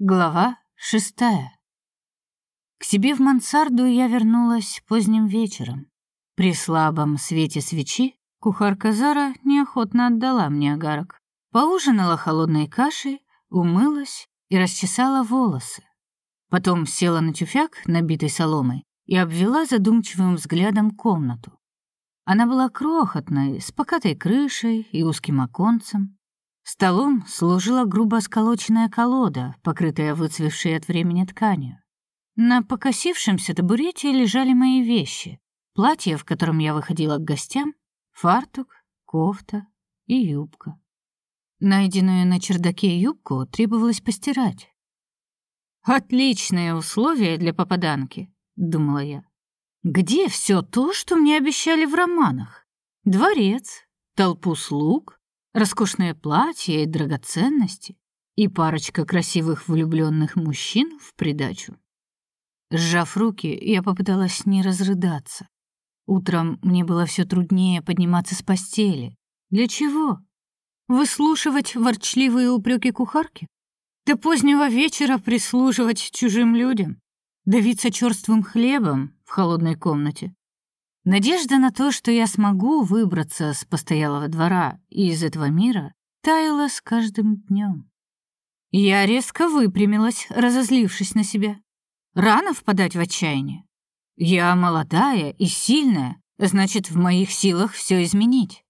Глава шестая. К себе в мансарду я вернулась поздним вечером. При слабом свете свечи кухарка Зара неохотно отдала мне огарок. Поужинала холодной кашей, умылась и расчесала волосы. Потом села на тюфяк, набитый соломой, и обвела задумчивым взглядом комнату. Она была крохотной, с покатой крышей и узким оконцем. Столом служила грубо сколоченная колода, покрытая выцвевшей от времени тканью. На покосившемся табурете лежали мои вещи: платье, в котором я выходила к гостям, фартук, кофта и юбка. Найденную на чердаке юбку требовалось постирать. Отличные условия для попаданки, думала я. Где все то, что мне обещали в романах? Дворец, толпу слуг, роскошное платье и драгоценности, и парочка красивых влюбленных мужчин в придачу. Сжав руки, я попыталась не разрыдаться. Утром мне было все труднее подниматься с постели. Для чего? Выслушивать ворчливые упреки кухарки? До позднего вечера прислуживать чужим людям? Давиться черствым хлебом в холодной комнате? Надежда на то, что я смогу выбраться с постоялого двора и из этого мира, таяла с каждым днем. Я резко выпрямилась, разозлившись на себя. Рано впадать в отчаяние. Я молодая и сильная, значит, в моих силах все изменить.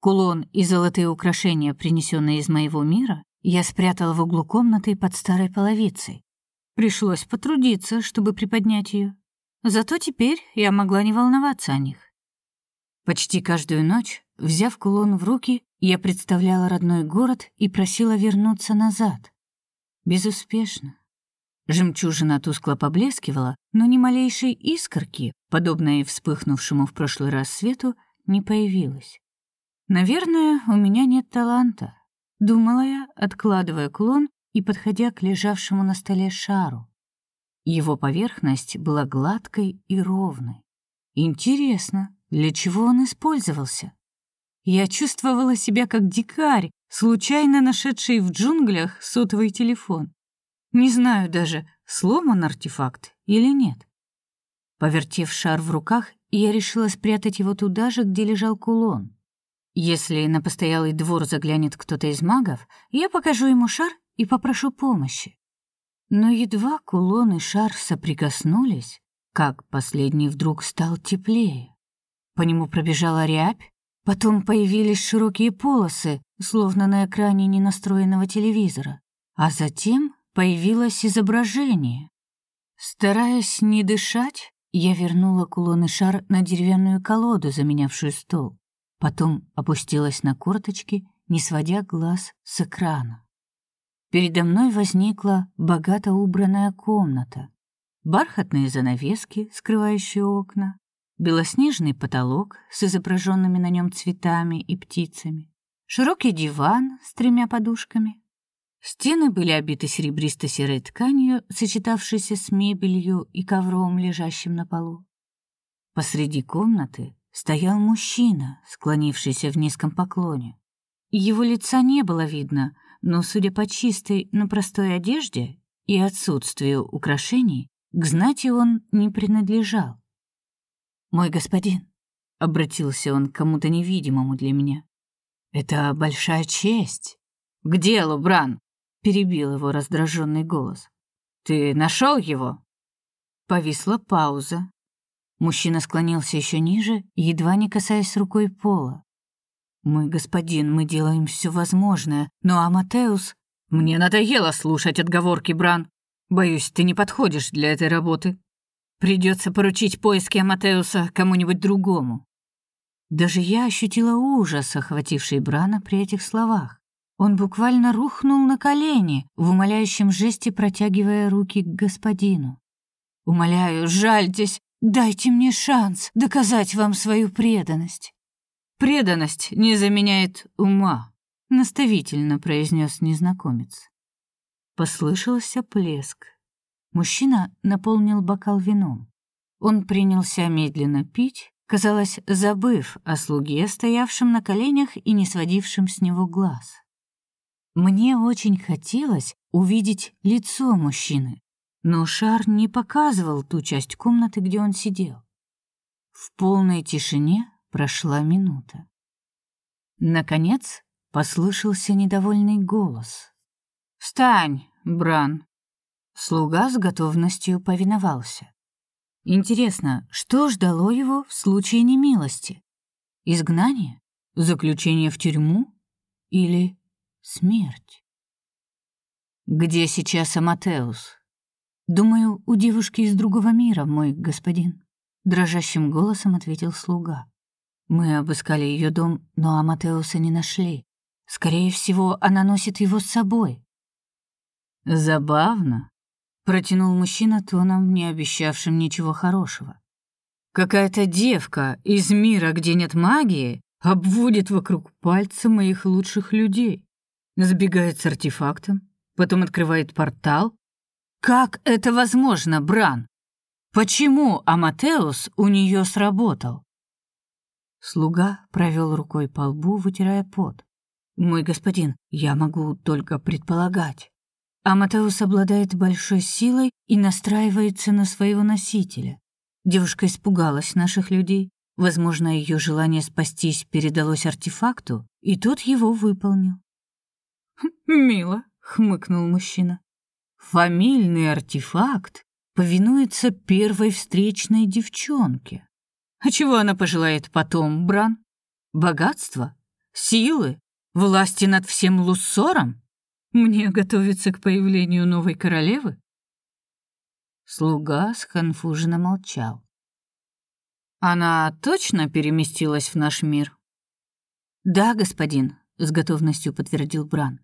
Кулон и золотые украшения, принесенные из моего мира, я спрятала в углу комнаты под старой половицей. Пришлось потрудиться, чтобы приподнять ее. Зато теперь я могла не волноваться о них. Почти каждую ночь, взяв кулон в руки, я представляла родной город и просила вернуться назад. Безуспешно. Жемчужина тускло поблескивала, но ни малейшей искорки, подобной вспыхнувшему в прошлый раз свету, не появилась. Наверное, у меня нет таланта, думала я, откладывая кулон и подходя к лежавшему на столе шару. Его поверхность была гладкой и ровной. Интересно, для чего он использовался? Я чувствовала себя как дикарь, случайно нашедший в джунглях сотовый телефон. Не знаю даже, сломан артефакт или нет. Повертев шар в руках, я решила спрятать его туда же, где лежал кулон. Если на постоялый двор заглянет кто-то из магов, я покажу ему шар и попрошу помощи. Но едва кулон и шар соприкоснулись, как последний вдруг стал теплее. По нему пробежала рябь, потом появились широкие полосы, словно на экране ненастроенного телевизора, а затем появилось изображение. Стараясь не дышать, я вернула кулон и шар на деревянную колоду, заменявшую стол. Потом опустилась на корточки, не сводя глаз с экрана. Передо мной возникла богато убранная комната. Бархатные занавески, скрывающие окна, белоснежный потолок с изображенными на нем цветами и птицами, широкий диван с тремя подушками. Стены были обиты серебристо-серой тканью, сочетавшейся с мебелью и ковром, лежащим на полу. Посреди комнаты стоял мужчина, склонившийся в низком поклоне. Его лица не было видно, но, судя по чистой, но простой одежде и отсутствию украшений, к знати он не принадлежал. «Мой господин», — обратился он к кому-то невидимому для меня, — «это большая честь». «К делу, Бран!» — перебил его раздраженный голос. «Ты нашел его?» Повисла пауза. Мужчина склонился еще ниже, едва не касаясь рукой пола. «Мой господин, мы делаем все возможное, но Аматеус...» «Мне надоело слушать отговорки, Бран. Боюсь, ты не подходишь для этой работы. Придется поручить поиски Аматеуса кому-нибудь другому». Даже я ощутила ужас, охвативший Брана при этих словах. Он буквально рухнул на колени, в умоляющем жесте протягивая руки к господину. «Умоляю, жальтесь, дайте мне шанс доказать вам свою преданность». Преданность не заменяет ума, наставительно произнес незнакомец. Послышался плеск. Мужчина наполнил бокал вином. Он принялся медленно пить, казалось, забыв о слуге, стоявшем на коленях и не сводившем с него глаз. Мне очень хотелось увидеть лицо мужчины, но шар не показывал ту часть комнаты, где он сидел. В полной тишине прошла минута. Наконец послышался недовольный голос. «Встань, Бран!» Слуга с готовностью повиновался. Интересно, что ждало его в случае немилости? Изгнание? Заключение в тюрьму? Или смерть? Где сейчас Аматеус? Думаю, у девушки из другого мира, мой господин, дрожащим голосом ответил слуга. Мы обыскали ее дом, но Аматеуса не нашли. Скорее всего, она носит его с собой. Забавно, протянул мужчина тоном, не обещавшим ничего хорошего. Какая-то девка из мира, где нет магии, обводит вокруг пальца моих лучших людей. Сбегает с артефактом, потом открывает портал. Как это возможно, Бран? Почему Аматеус у нее сработал? Слуга провел рукой по лбу, вытирая пот. Мой господин, я могу только предполагать. Аматеус обладает большой силой и настраивается на своего носителя. Девушка испугалась наших людей. Возможно, ее желание спастись передалось артефакту, и тот его выполнил. «Хм, «Мило», — хмыкнул мужчина. «Фамильный артефакт повинуется первой встречной девчонке. А чего она пожелает потом, Бран? Богатство? Силы? Власти над всем Луссором?» Мне готовиться к появлению новой королевы? Слуга сконфуженно молчал. Она точно переместилась в наш мир? Да, господин, с готовностью подтвердил Бран.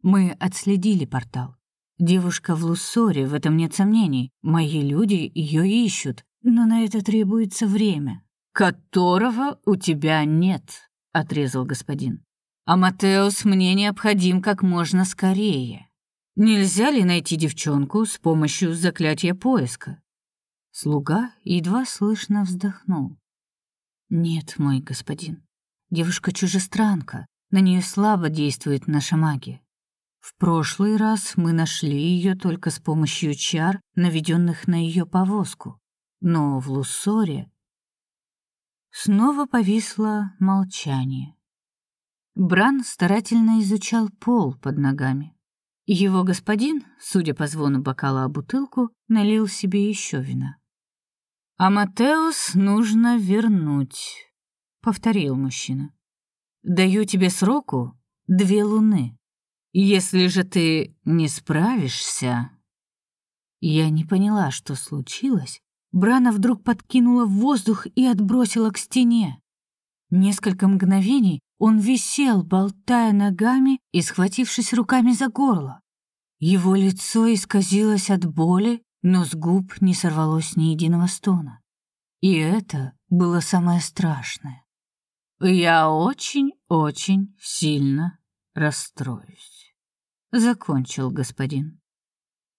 Мы отследили портал. Девушка в Луссоре, в этом нет сомнений. Мои люди ее ищут, но на это требуется время, которого у тебя нет, отрезал господин. А Матеус мне необходим как можно скорее. Нельзя ли найти девчонку с помощью заклятия поиска? Слуга едва слышно вздохнул. Нет, мой господин. Девушка чужестранка, на нее слабо действует наша магия. В прошлый раз мы нашли ее только с помощью чар, наведенных на ее повозку. Но в Луссоре снова повисло молчание. Бран старательно изучал пол под ногами. Его господин, судя по звону бокала о бутылку, налил себе еще вина. «А Матеус нужно вернуть», — повторил мужчина. «Даю тебе сроку две луны. Если же ты не справишься...» Я не поняла, что случилось. Брана вдруг подкинула в воздух и отбросила к стене. Несколько мгновений он висел, болтая ногами и схватившись руками за горло. Его лицо исказилось от боли, но с губ не сорвалось ни единого стона. И это было самое страшное. «Я очень-очень сильно расстроюсь», — закончил господин.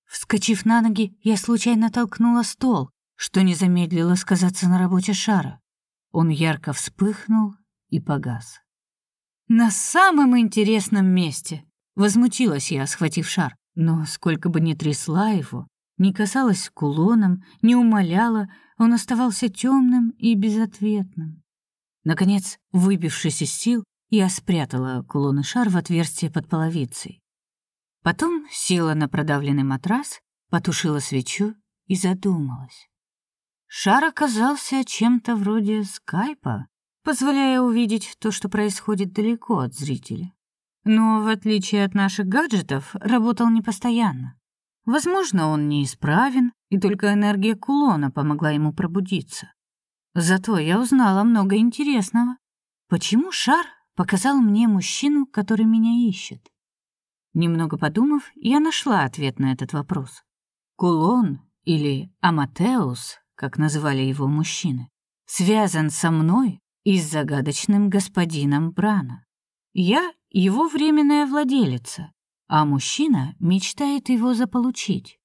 Вскочив на ноги, я случайно толкнула стол, что не замедлило сказаться на работе шара. Он ярко вспыхнул и погас. На самом интересном месте, возмутилась я, схватив шар, но сколько бы ни трясла его, не касалась кулоном, не умоляла, он оставался темным и безответным. Наконец, выбившись из сил, я спрятала кулон и шар в отверстие под половицей. Потом села на продавленный матрас, потушила свечу и задумалась. Шар оказался чем-то вроде скайпа, позволяя увидеть то, что происходит далеко от зрителя. Но, в отличие от наших гаджетов, работал непостоянно. Возможно, он неисправен, и только энергия кулона помогла ему пробудиться. Зато я узнала много интересного. Почему шар показал мне мужчину, который меня ищет? Немного подумав, я нашла ответ на этот вопрос. Кулон или Аматеус, как называли его мужчины, связан со мной и с загадочным господином Брана. Я его временная владелица, а мужчина мечтает его заполучить.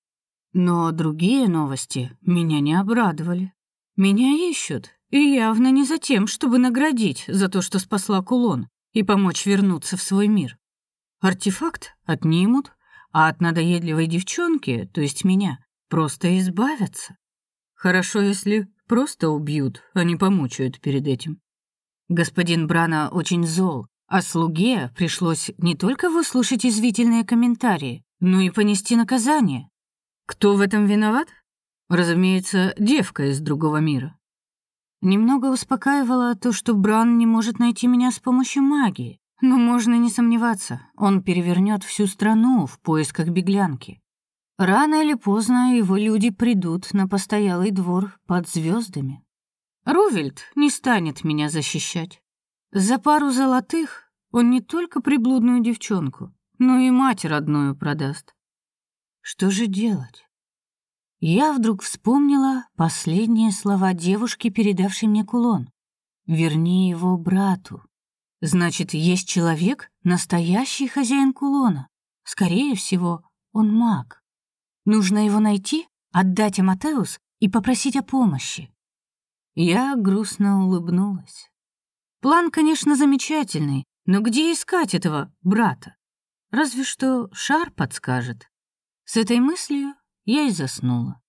Но другие новости меня не обрадовали. Меня ищут, и явно не за тем, чтобы наградить за то, что спасла кулон и помочь вернуться в свой мир. Артефакт отнимут, а от надоедливой девчонки, то есть меня, просто избавятся. Хорошо, если просто убьют, а не помучают перед этим. Господин Брана очень зол, а слуге пришлось не только выслушать извитительные комментарии, но и понести наказание. Кто в этом виноват? Разумеется, девка из другого мира. Немного успокаивало то, что Бран не может найти меня с помощью магии. Но можно не сомневаться, он перевернет всю страну в поисках беглянки. Рано или поздно его люди придут на постоялый двор под звездами. Рувельд не станет меня защищать. За пару золотых он не только приблудную девчонку, но и мать родную продаст. Что же делать? Я вдруг вспомнила последние слова девушки, передавшей мне кулон. «Верни его брату». Значит, есть человек, настоящий хозяин кулона. Скорее всего, он маг. Нужно его найти, отдать Аматеус и попросить о помощи. Я грустно улыбнулась. План, конечно, замечательный, но где искать этого брата? Разве что шар подскажет. С этой мыслью я и заснула.